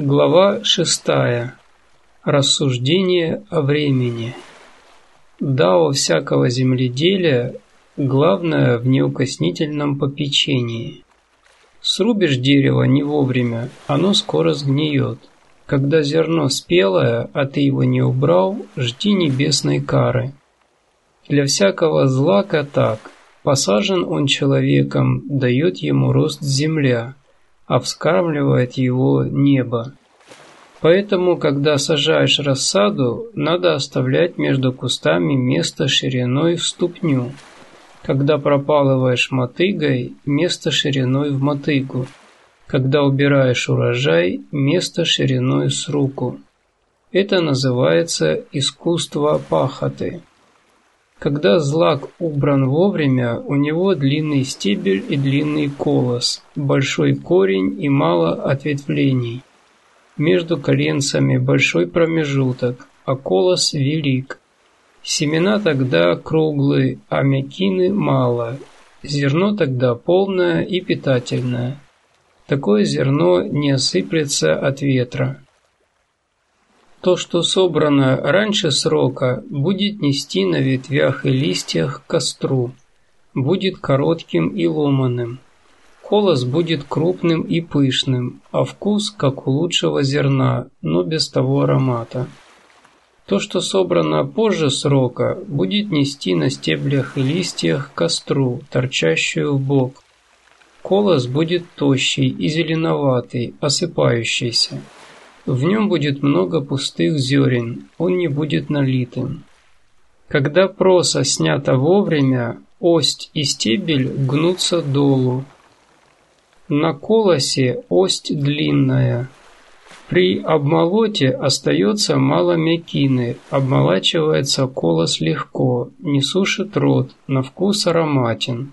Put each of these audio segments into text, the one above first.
Глава шестая. Рассуждение о времени. Дао всякого земледелия главное в неукоснительном попечении. Срубишь дерево не вовремя, оно скоро сгниет. Когда зерно спелое, а ты его не убрал, жди небесной кары. Для всякого злака так, посажен он человеком, дает ему рост земля, а вскармливает его небо. Поэтому, когда сажаешь рассаду, надо оставлять между кустами место шириной в ступню. Когда пропалываешь мотыгой, место шириной в мотыгу. Когда убираешь урожай, место шириной с руку. Это называется искусство пахоты. Когда злак убран вовремя, у него длинный стебель и длинный колос, большой корень и мало ответвлений. Между коленцами большой промежуток, а колос велик. Семена тогда круглые, а мякины мало. Зерно тогда полное и питательное. Такое зерно не осыплется от ветра. То, что собрано раньше срока, будет нести на ветвях и листьях к костру, будет коротким и ломаным. Колос будет крупным и пышным, а вкус, как у лучшего зерна, но без того аромата. То, что собрано позже срока, будет нести на стеблях и листьях костру, торчащую в бок. Колос будет тощий и зеленоватый, осыпающийся. В нем будет много пустых зерен, он не будет налитым. Когда проса снята вовремя, ость и стебель гнутся долу. На колосе ость длинная. При обмолоте остается мало мекины, обмолачивается колос легко, не сушит рот, на вкус ароматен.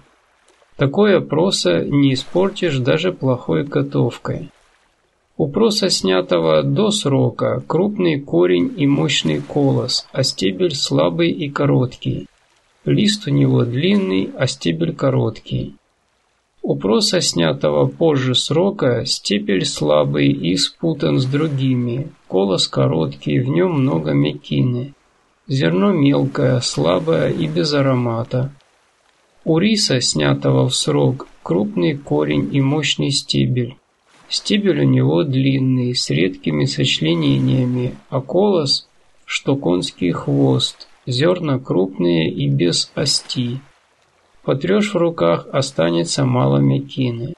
Такое проса не испортишь даже плохой готовкой. У проса, снятого до срока, крупный корень и мощный колос, а стебель слабый и короткий. Лист у него длинный, а стебель короткий. У проса, снятого позже срока, стебель слабый и спутан с другими, колос короткий, в нем много мекины. Зерно мелкое, слабое и без аромата. У риса, снятого в срок, крупный корень и мощный стебель. Стебель у него длинный, с редкими сочленениями, а колос, что конский хвост, зерна крупные и без ости. Потрешь в руках, останется мало мекины.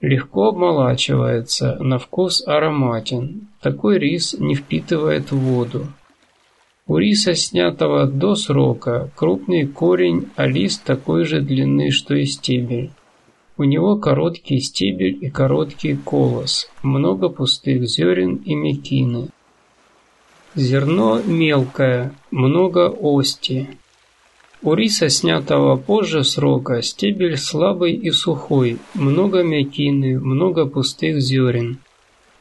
Легко обмолачивается, на вкус ароматен. Такой рис не впитывает воду. У риса, снятого до срока, крупный корень, а лист такой же длины, что и стебель. У него короткий стебель и короткий колос, много пустых зерен и мекины. Зерно мелкое, много ости. У риса, снятого позже срока, стебель слабый и сухой, много мекины, много пустых зерен.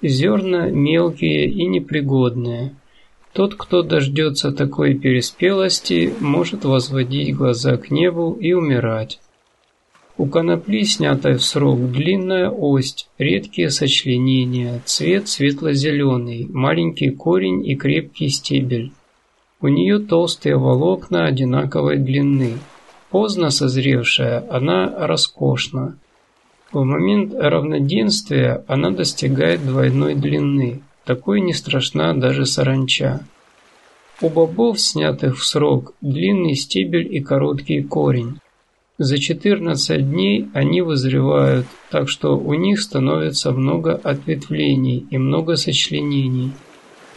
Зерна мелкие и непригодные. Тот, кто дождется такой переспелости, может возводить глаза к небу и умирать. У конопли, снятой в срок, длинная ость, редкие сочленения, цвет светло-зеленый, маленький корень и крепкий стебель. У нее толстые волокна одинаковой длины. Поздно созревшая, она роскошна. В момент равноденствия она достигает двойной длины. Такой не страшна даже саранча. У бобов, снятых в срок, длинный стебель и короткий корень. За 14 дней они вызревают, так что у них становится много ответвлений и много сочленений.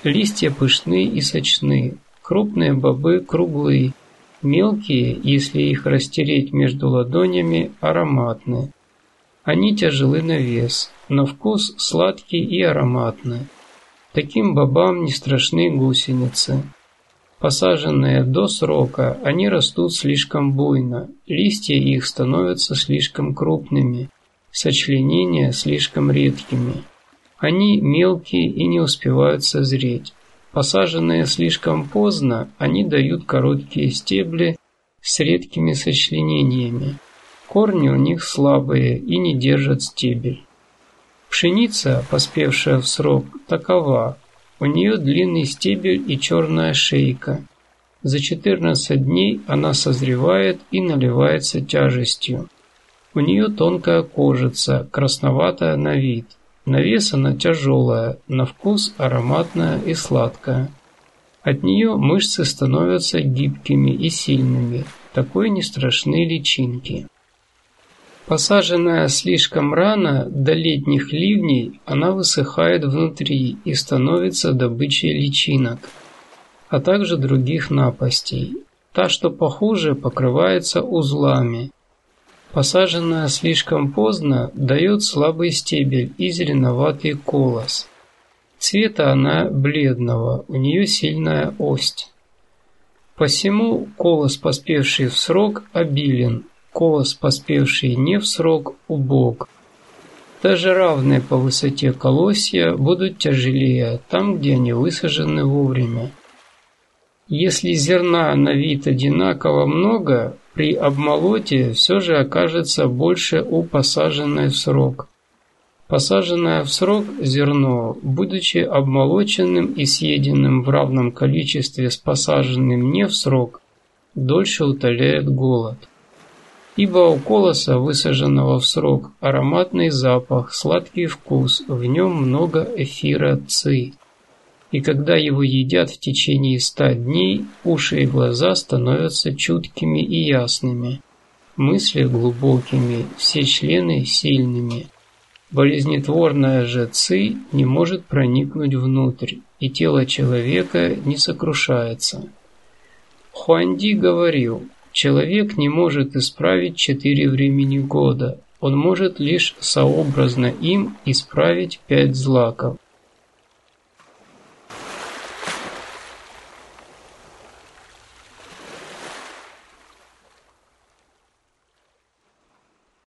Листья пышны и сочны, крупные бобы круглые, мелкие, если их растереть между ладонями, ароматны. Они тяжелы на вес, на вкус сладкий и ароматный. Таким бобам не страшны гусеницы. Посаженные до срока, они растут слишком буйно, листья их становятся слишком крупными, сочленения слишком редкими. Они мелкие и не успевают созреть. Посаженные слишком поздно, они дают короткие стебли с редкими сочленениями. Корни у них слабые и не держат стебель. Пшеница, поспевшая в срок, такова. У нее длинный стебель и черная шейка. За 14 дней она созревает и наливается тяжестью. У нее тонкая кожица, красноватая на вид. На вес она тяжелая, на вкус ароматная и сладкая. От нее мышцы становятся гибкими и сильными, такой не страшны личинки. Посаженная слишком рано, до летних ливней, она высыхает внутри и становится добычей личинок, а также других напастей. Та, что похуже, покрывается узлами. Посаженная слишком поздно, дает слабый стебель и зеленоватый колос. Цвета она бледного, у нее сильная ость. Посему колос, поспевший в срок, обилен, колос, поспевший не в срок, убог. Даже равные по высоте колосья будут тяжелее там, где они высажены вовремя. Если зерна на вид одинаково много, при обмолоте все же окажется больше у посаженной в срок. Посаженное в срок зерно, будучи обмолоченным и съеденным в равном количестве с посаженным не в срок, дольше утоляет голод. Ибо у колоса, высаженного в срок, ароматный запах, сладкий вкус, в нем много эфира ци. И когда его едят в течение ста дней, уши и глаза становятся чуткими и ясными, мысли глубокими, все члены сильными. Болезнетворная же ци не может проникнуть внутрь, и тело человека не сокрушается. Хуанди говорил, Человек не может исправить четыре времени года, он может лишь сообразно им исправить пять злаков.